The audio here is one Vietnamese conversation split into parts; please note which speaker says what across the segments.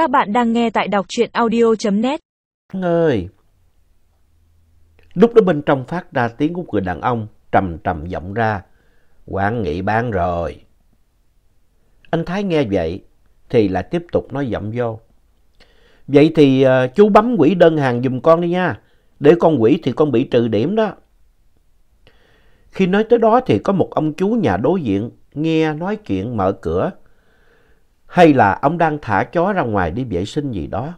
Speaker 1: Các bạn đang nghe tại đọc truyện audio.net.
Speaker 2: ơi! Lúc đó bên trong phát ra tiếng của người đàn ông trầm trầm vọng ra. Quán nghỉ bán rồi. Anh Thái nghe vậy thì lại tiếp tục nói giọng vô. Vậy thì uh, chú bấm quỹ đơn hàng dùm con đi nha. Để con quỹ thì con bị trừ điểm đó. Khi nói tới đó thì có một ông chú nhà đối diện nghe nói chuyện mở cửa. Hay là ông đang thả chó ra ngoài đi vệ sinh gì đó.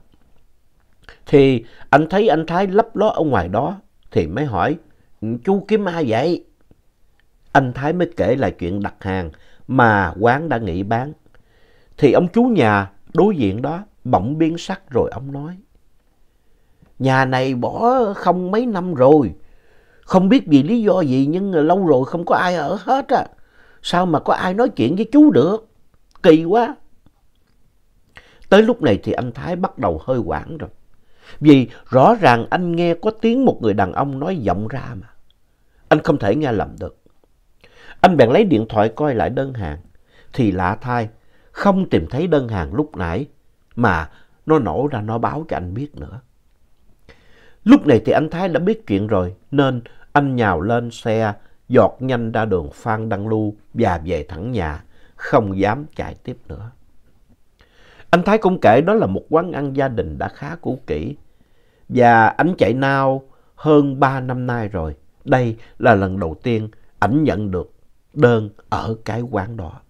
Speaker 2: Thì anh thấy anh Thái lấp ló ở ngoài đó, thì mới hỏi, chú kiếm ai vậy? Anh Thái mới kể lại chuyện đặt hàng mà quán đã nghỉ bán. Thì ông chú nhà đối diện đó bỗng biến sắc rồi ông nói. Nhà này bỏ không mấy năm rồi. Không biết vì lý do gì nhưng lâu rồi không có ai ở hết á. Sao mà có ai nói chuyện với chú được? Kỳ quá. Tới lúc này thì anh Thái bắt đầu hơi hoảng rồi. Vì rõ ràng anh nghe có tiếng một người đàn ông nói vọng ra mà. Anh không thể nghe lầm được. Anh bèn lấy điện thoại coi lại đơn hàng. Thì lạ thay, không tìm thấy đơn hàng lúc nãy mà nó nổ ra nó báo cho anh biết nữa. Lúc này thì anh Thái đã biết chuyện rồi nên anh nhào lên xe giọt nhanh ra đường Phan Đăng Lưu và về thẳng nhà, không dám chạy tiếp nữa. Anh Thái cũng kể đó là một quán ăn gia đình đã khá cũ kỹ và anh chạy nao hơn 3 năm nay rồi. Đây là lần đầu tiên ảnh nhận được đơn ở cái quán đó.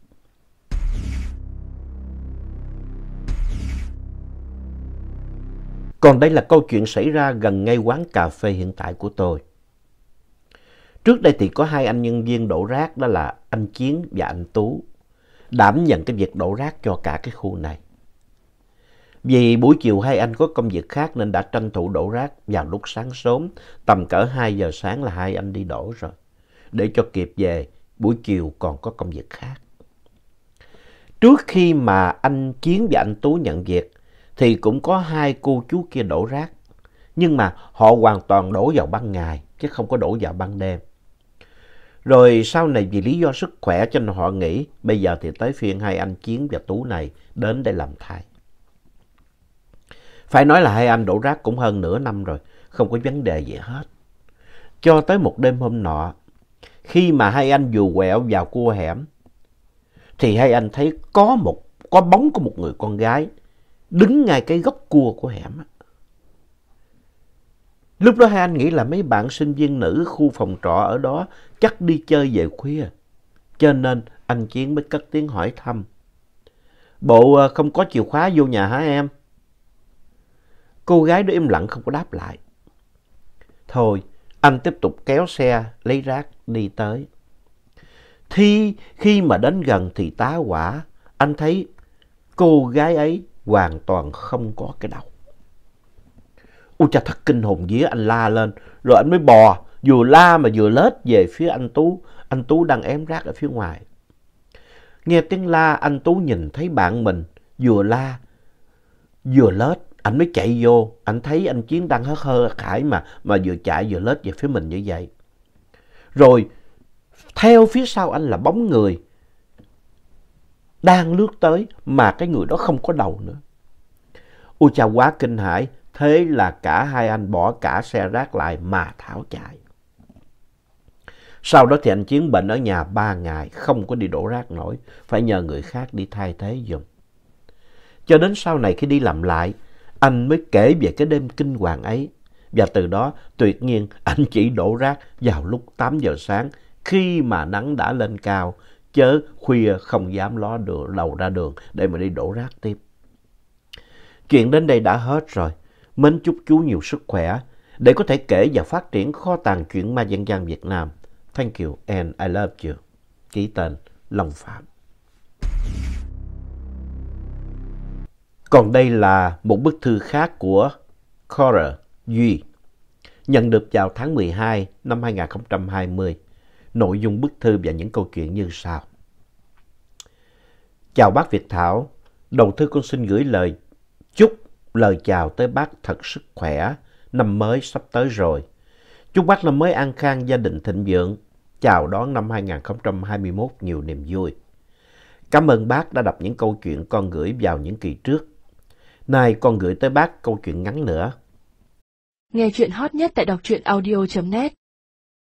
Speaker 2: Còn đây là câu chuyện xảy ra gần ngay quán cà phê hiện tại của tôi. Trước đây thì có hai anh nhân viên đổ rác, đó là anh Chiến và anh Tú, đảm nhận cái việc đổ rác cho cả cái khu này. Vì buổi chiều hai anh có công việc khác nên đã tranh thủ đổ rác vào lúc sáng sớm, tầm cỡ 2 giờ sáng là hai anh đi đổ rồi. Để cho kịp về, buổi chiều còn có công việc khác. Trước khi mà anh Chiến và anh Tú nhận việc, thì cũng có hai cô chú kia đổ rác. Nhưng mà họ hoàn toàn đổ vào ban ngày, chứ không có đổ vào ban đêm. Rồi sau này vì lý do sức khỏe cho nên họ nghĩ bây giờ thì tới phiên hai anh Chiến và Tú này đến để làm thay. Phải nói là hai anh đổ rác cũng hơn nửa năm rồi, không có vấn đề gì hết. Cho tới một đêm hôm nọ, khi mà hai anh dù quẹo vào cua hẻm, thì hai anh thấy có một có bóng của một người con gái đứng ngay cái góc cua của hẻm. Lúc đó hai anh nghĩ là mấy bạn sinh viên nữ khu phòng trọ ở đó chắc đi chơi về khuya. Cho nên anh Chiến mới cất tiếng hỏi thăm. Bộ ờ, không có chìa khóa vô nhà hả em? Cô gái đó im lặng không có đáp lại. Thôi, anh tiếp tục kéo xe lấy rác đi tới. Thì khi mà đến gần thì tá quả, anh thấy cô gái ấy hoàn toàn không có cái đầu. Ôi cha thật kinh hồn vía anh la lên, rồi anh mới bò, vừa la mà vừa lết về phía anh Tú. Anh Tú đang ém rác ở phía ngoài. Nghe tiếng la, anh Tú nhìn thấy bạn mình vừa la, vừa lết. Anh mới chạy vô, anh thấy anh Chiến đang hớt hơ khải mà, mà vừa chạy vừa lết về phía mình như vậy. Rồi, theo phía sau anh là bóng người đang lướt tới mà cái người đó không có đầu nữa. Ôi cha quá kinh hãi, thế là cả hai anh bỏ cả xe rác lại mà tháo chạy. Sau đó thì anh Chiến bệnh ở nhà ba ngày, không có đi đổ rác nổi, phải nhờ người khác đi thay thế dùng. Cho đến sau này khi đi làm lại, anh mới kể về cái đêm kinh hoàng ấy. Và từ đó tuyệt nhiên anh chỉ đổ rác vào lúc 8 giờ sáng khi mà nắng đã lên cao chớ khuya không dám ló đường, đầu ra đường để mà đi đổ rác tiếp. Chuyện đến đây đã hết rồi. Mến chúc chú nhiều sức khỏe để có thể kể và phát triển kho tàng truyện ma dân gian Việt Nam. Thank you and I love you. Ký tên Long Phạm. Còn đây là một bức thư khác của Cora Duy, nhận được vào tháng 12 năm 2020. Nội dung bức thư và những câu chuyện như sau. Chào bác Việt Thảo, đầu thư con xin gửi lời chúc lời chào tới bác thật sức khỏe, năm mới sắp tới rồi. Chúc bác năm mới an khang, gia đình thịnh vượng, chào đón năm 2021 nhiều niềm vui. Cảm ơn bác đã đọc những câu chuyện con gửi vào những kỳ trước. Nay con gửi tới bác câu chuyện ngắn nữa.
Speaker 1: Nghe chuyện hot nhất tại đọc truyện audio.net